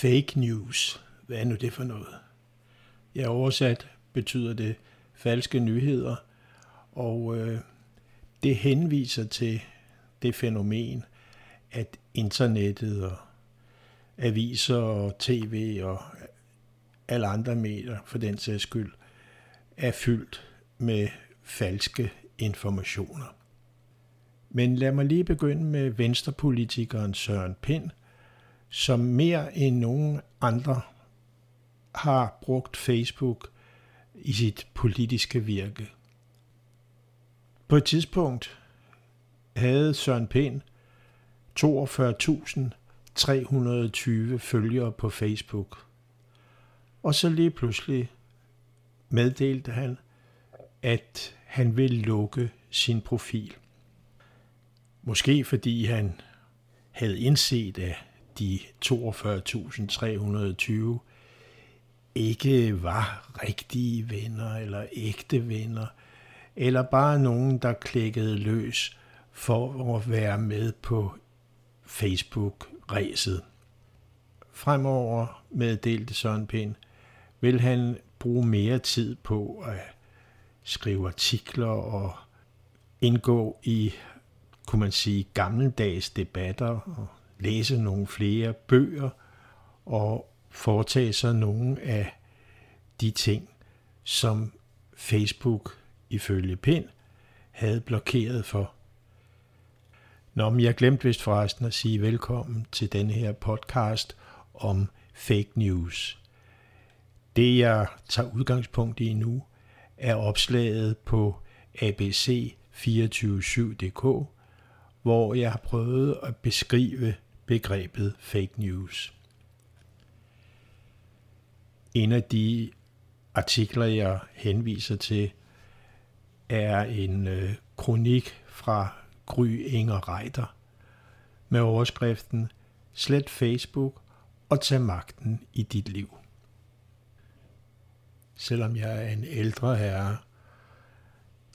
Fake news. Hvad er nu det for noget? Ja, oversat betyder det falske nyheder, og øh, det henviser til det fænomen, at internettet og aviser og tv og alle andre medier for den sags skyld er fyldt med falske informationer. Men lad mig lige begynde med venstrepolitikeren Søren Pind, som mere end nogen andre har brugt Facebook i sit politiske virke. På et tidspunkt havde Søren Pind 42.320 følgere på Facebook. Og så lige pludselig meddelte han, at han ville lukke sin profil. Måske fordi han havde indset, at de 42.320 ikke var rigtige venner eller ægte venner, eller bare nogen, der klikkede løs for at være med på Facebook-ræset. Fremover meddelte Søren Pind, vil han bruge mere tid på at skrive artikler og indgå i, kunne man sige, gammeldags debatter og læse nogle flere bøger og foretage sig nogle af de ting, som Facebook ifølge Pind havde blokeret for. Nå, men jeg glemte vist forresten at sige velkommen til den her podcast om fake news. Det jeg tager udgangspunkt i nu er opslaget på abc247.dk, hvor jeg har prøvet at beskrive begrebet fake news. En af de artikler, jeg henviser til, er en øh, kronik fra Gry Inger Reiter med overskriften Slet Facebook og tag magten i dit liv. Selvom jeg er en ældre herre,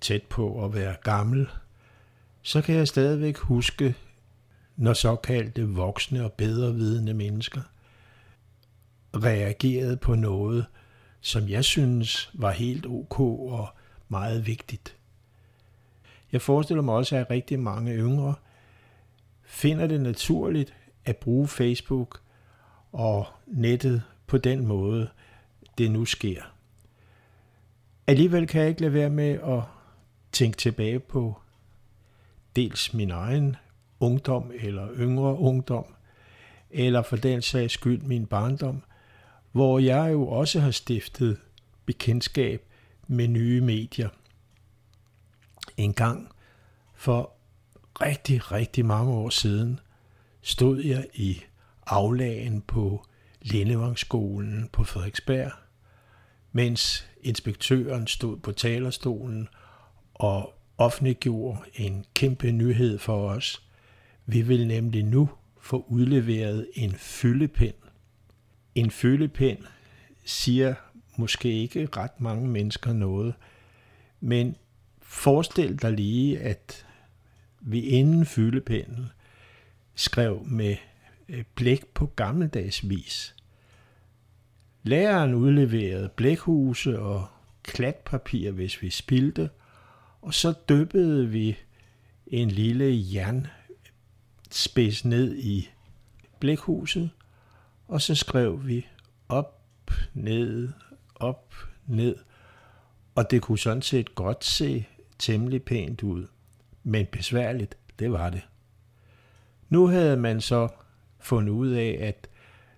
tæt på at være gammel, så kan jeg stadigvæk huske, når såkaldte voksne og bedre vidende mennesker reagerede på noget, som jeg synes var helt ok og meget vigtigt. Jeg forestiller mig også, at rigtig mange yngre finder det naturligt at bruge Facebook og nettet på den måde, det nu sker. Alligevel kan jeg ikke lade være med at tænke tilbage på dels min egen ungdom eller yngre ungdom, eller for den sags skyld min barndom, hvor jeg jo også har stiftet bekendtskab med nye medier. En gang for rigtig, rigtig mange år siden stod jeg i aflagen på Lindevangsskolen på Frederiksberg, mens inspektøren stod på talerstolen og offentliggjorde en kæmpe nyhed for os. Vi vil nemlig nu få udleveret en fyldepind. En fyldepind siger måske ikke ret mange mennesker noget, men forestil dig lige, at vi inden fyldepinden skrev med øh, blæk på gammeldags vis. Læreren udleverede blækhuse og klatpapir, hvis vi spildte, og så dyppede vi en lille spids ned i blækhuset, og så skrev vi op, ned, op, ned. Og det kunne sådan set godt se temmelig pænt ud. Men besværligt, det var det. Nu havde man så fundet ud af at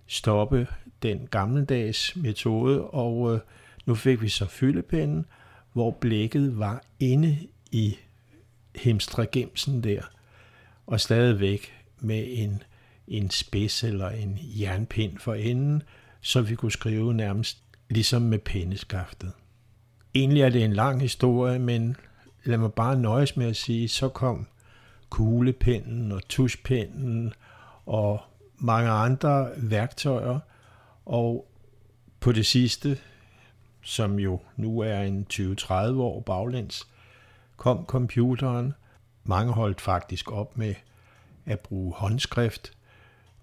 stoppe den gammeldags metode, og øh, nu fik vi så fyldepinden, hvor blækket var inde i hemstregemsen der, og stadigvæk med en, en spids eller en jernpind for enden, så vi kunne skrive nærmest ligesom med pindeskaftet. Egentlig er det en lang historie, men lad mig bare nøjes med at sige, så kom kuglepinden og tuschpinden og mange andre værktøjer, og på det sidste, som jo nu er en 20-30 år baglæns, kom computeren. Mange holdt faktisk op med at bruge håndskrift.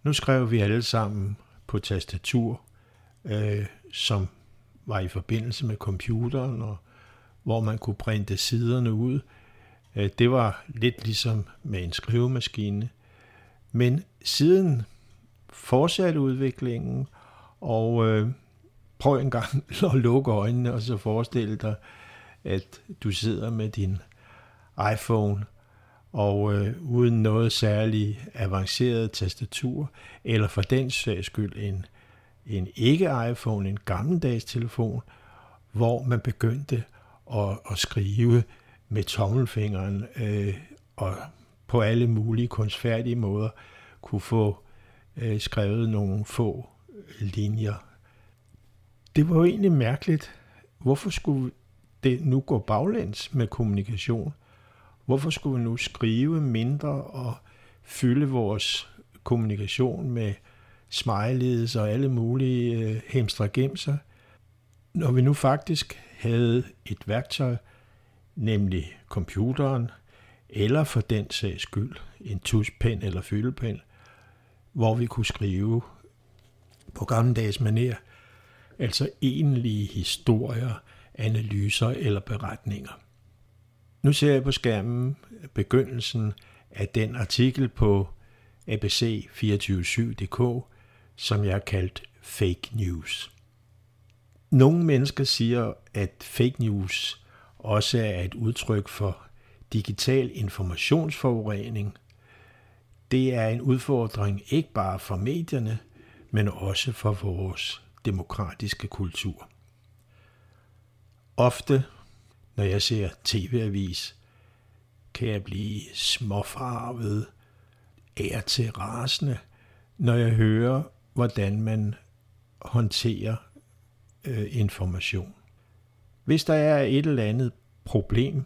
Nu skrev vi alle sammen på tastatur, øh, som var i forbindelse med computeren, og hvor man kunne printe siderne ud. Øh, det var lidt ligesom med en skrivemaskine. Men siden fortsatte udviklingen, og øh, prøv en gang at lukke øjnene og så forestille dig, at du sidder med din iPhone og øh, uden noget særligt avanceret tastatur, eller for den sags skyld en, en ikke-iPhone, en gammeldags telefon, hvor man begyndte at, at skrive med tommelfingeren øh, og på alle mulige kunstfærdige måder kunne få øh, skrevet nogle få linjer. Det var jo egentlig mærkeligt. Hvorfor skulle det nu gå baglæns med kommunikation? Hvorfor skulle vi nu skrive mindre og fylde vores kommunikation med smileys og alle mulige øh, hemstragemser, når vi nu faktisk havde et værktøj, nemlig computeren, eller for den sags skyld en tuspen eller fyldepen, hvor vi kunne skrive på gammeldags maner, altså egentlige historier, analyser eller beretninger. Nu ser jeg på skærmen begyndelsen af den artikel på abc247.dk, som jeg har kaldt fake news. Nogle mennesker siger, at fake news også er et udtryk for digital informationsforurening. Det er en udfordring ikke bare for medierne, men også for vores demokratiske kultur. Ofte når jeg ser tv-avis, kan jeg blive småfarvet, er til rasende, når jeg hører, hvordan man håndterer øh, information. Hvis der er et eller andet problem,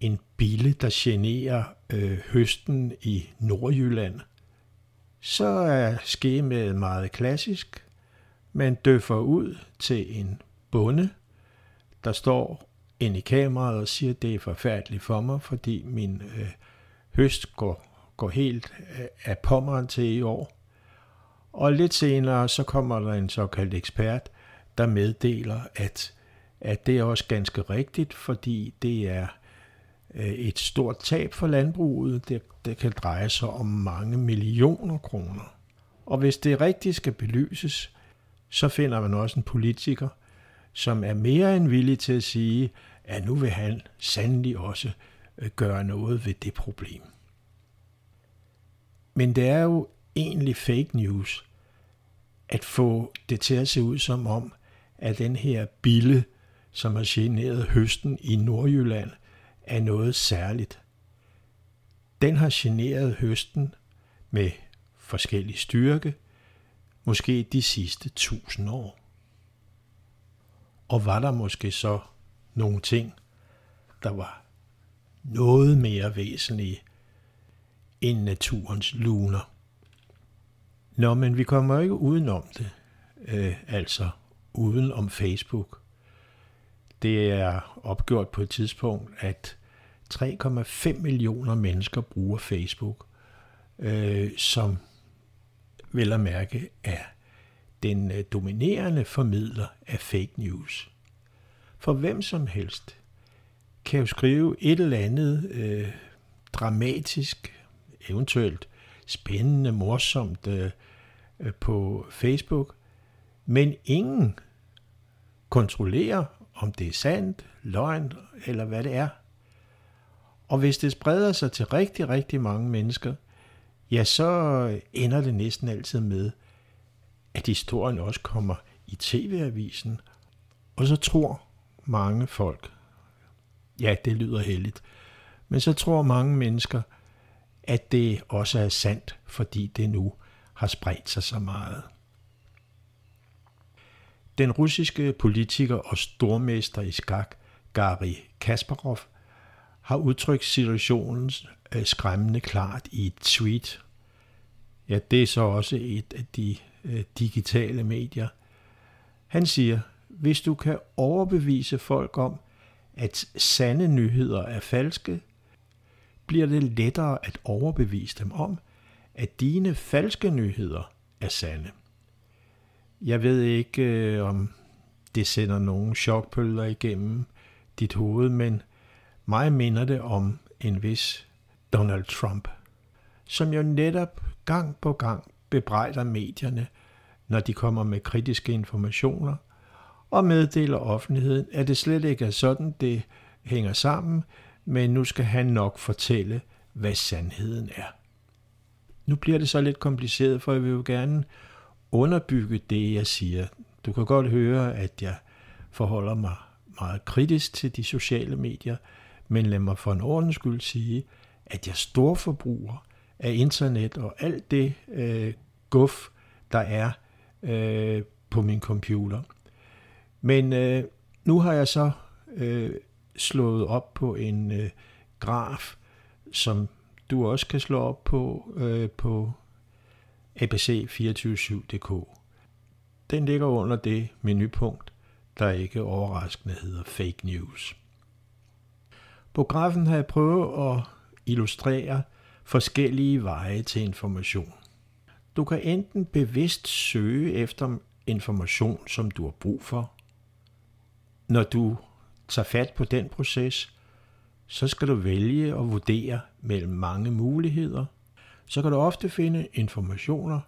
en bille, der generer øh, høsten i Nordjylland, så er skemaet meget klassisk. Man døffer ud til en bonde, der står ind i kameraet og siger, at det er forfærdeligt for mig, fordi min øh, høst går, går helt øh, af pommeren til i år. Og lidt senere, så kommer der en såkaldt ekspert, der meddeler, at, at det er også ganske rigtigt, fordi det er øh, et stort tab for landbruget. Det, det kan dreje sig om mange millioner kroner. Og hvis det rigtigt skal belyses, så finder man også en politiker, som er mere end villig til at sige, at nu vil han sandelig også øh, gøre noget ved det problem. Men det er jo egentlig fake news at få det til at se ud som om, at den her bille, som har generet høsten i Nordjylland, er noget særligt. Den har generet høsten med forskellig styrke, måske de sidste tusind år. Og var der måske så nogle ting, der var noget mere væsentlige end naturens luner. Nå, men vi kommer ikke udenom det, øh, altså uden om Facebook. Det er opgjort på et tidspunkt, at 3,5 millioner mennesker bruger Facebook, øh, som vel at mærke er den øh, dominerende formidler af fake news. For hvem som helst kan jo skrive et eller andet øh, dramatisk, eventuelt spændende, morsomt øh, øh, på Facebook, men ingen kontrollerer, om det er sandt, løgn eller hvad det er. Og hvis det spreder sig til rigtig, rigtig mange mennesker, ja, så ender det næsten altid med, at historien også kommer i tv-avisen, og så tror mange folk, ja, det lyder heldigt, men så tror mange mennesker, at det også er sandt, fordi det nu har spredt sig så meget. Den russiske politiker og stormester i skak, Gary Kasparov, har udtrykt situationen øh, skræmmende klart i et tweet. Ja, det er så også et af de øh, digitale medier. Han siger, hvis du kan overbevise folk om, at sande nyheder er falske, bliver det lettere at overbevise dem om, at dine falske nyheder er sande. Jeg ved ikke, øh, om det sender nogen chokpølger igennem dit hoved, men mig minder det om en vis Donald Trump, som jo netop gang på gang bebrejder medierne, når de kommer med kritiske informationer, og meddeler offentligheden, at det slet ikke er sådan, det hænger sammen, men nu skal han nok fortælle, hvad sandheden er. Nu bliver det så lidt kompliceret, for jeg vil jo gerne underbygge det, jeg siger. Du kan godt høre, at jeg forholder mig meget kritisk til de sociale medier, men lad mig for en ordens skyld sige, at jeg er storforbruger af internet og alt det øh, guf, der er øh, på min computer. Men øh, nu har jeg så øh, slået op på en øh, graf, som du også kan slå op på øh, på abc247.dk. Den ligger under det menupunkt, der ikke overraskende hedder fake news. På grafen har jeg prøvet at illustrere forskellige veje til information. Du kan enten bevidst søge efter information, som du har brug for. Når du tager fat på den proces, så skal du vælge og vurdere mellem mange muligheder. Så kan du ofte finde informationer,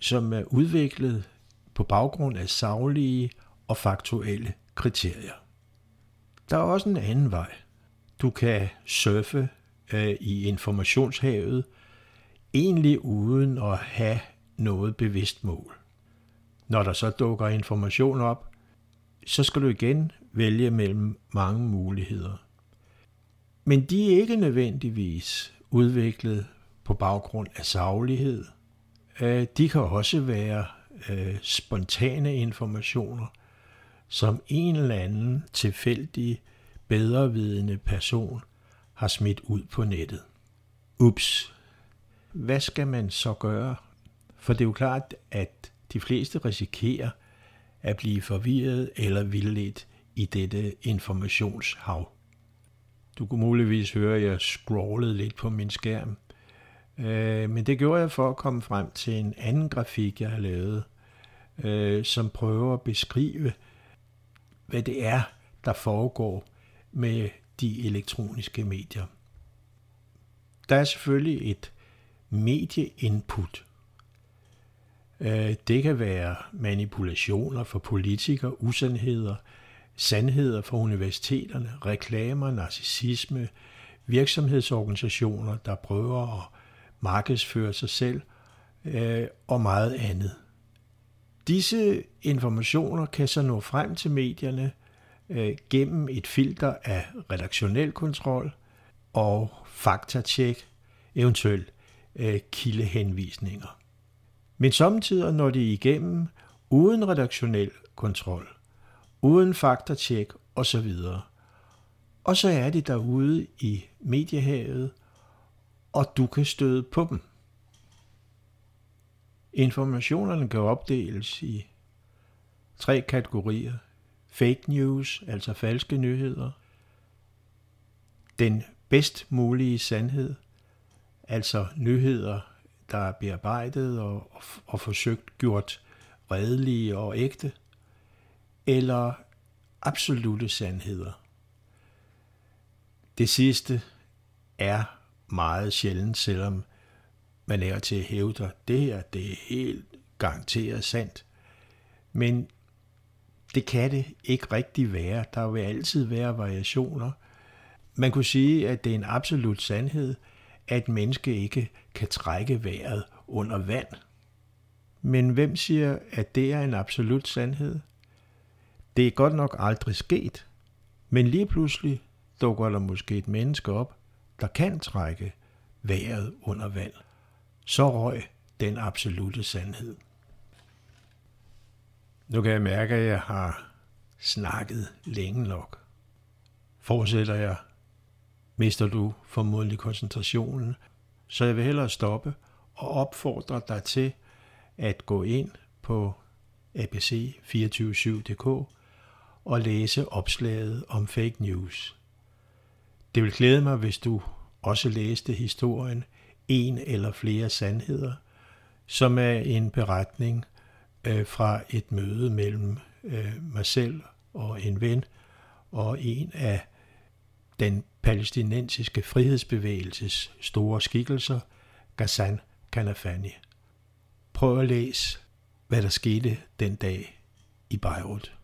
som er udviklet på baggrund af saglige og faktuelle kriterier. Der er også en anden vej. Du kan surfe øh, i informationshavet, egentlig uden at have noget bevidst mål. Når der så dukker information op, så skal du igen vælge mellem mange muligheder. Men de er ikke nødvendigvis udviklet på baggrund af saglighed. Øh, de kan også være øh, spontane informationer, som en eller anden tilfældig, bedrevidende person har smidt ud på nettet. Ups, hvad skal man så gøre? For det er jo klart, at de fleste risikerer at blive forvirret eller vildledt i dette informationshav. Du kunne muligvis høre, at jeg scrollede lidt på min skærm. Øh, men det gjorde jeg for at komme frem til en anden grafik, jeg har lavet, øh, som prøver at beskrive, hvad det er, der foregår med de elektroniske medier. Der er selvfølgelig et medieinput. Øh, det kan være manipulationer for politikere, usandheder, sandheder for universiteterne, reklamer, narcissisme, virksomhedsorganisationer, der prøver at markedsføre sig selv øh, og meget andet. Disse informationer kan så nå frem til medierne øh, gennem et filter af redaktionel kontrol og faktatjek, eventuelt øh, kildehenvisninger. Men samtidig når de igennem uden redaktionel kontrol, uden faktatjek osv. Og så er de derude i mediehavet, og du kan støde på dem. Informationerne kan opdeles i tre kategorier. Fake news, altså falske nyheder. Den bedst mulige sandhed, altså nyheder, der er bearbejdet og, og, og forsøgt gjort redelige og ægte, eller absolute sandheder. Det sidste er meget sjældent, selvom man er til at hævde, det her det er helt garanteret sandt. Men det kan det ikke rigtig være. Der vil altid være variationer. Man kunne sige, at det er en absolut sandhed, at menneske ikke kan trække vejret under vand. Men hvem siger, at det er en absolut sandhed? Det er godt nok aldrig sket, men lige pludselig dukker der måske et menneske op, der kan trække vejret under vand. Så røg den absolute sandhed. Nu kan jeg mærke, at jeg har snakket længe nok. Fortsætter jeg, mister du formodentlig koncentrationen, så jeg vil hellere stoppe og opfordre dig til at gå ind på abc247.dk og læse opslaget om fake news. Det vil glæde mig, hvis du også læste historien En eller flere sandheder, som er en beretning øh, fra et møde mellem øh, mig selv og en ven og en af den palæstinensiske frihedsbevægelses store skikkelser, Ghassan Kanafani. Prøv at læse, hvad der skete den dag i Beirut.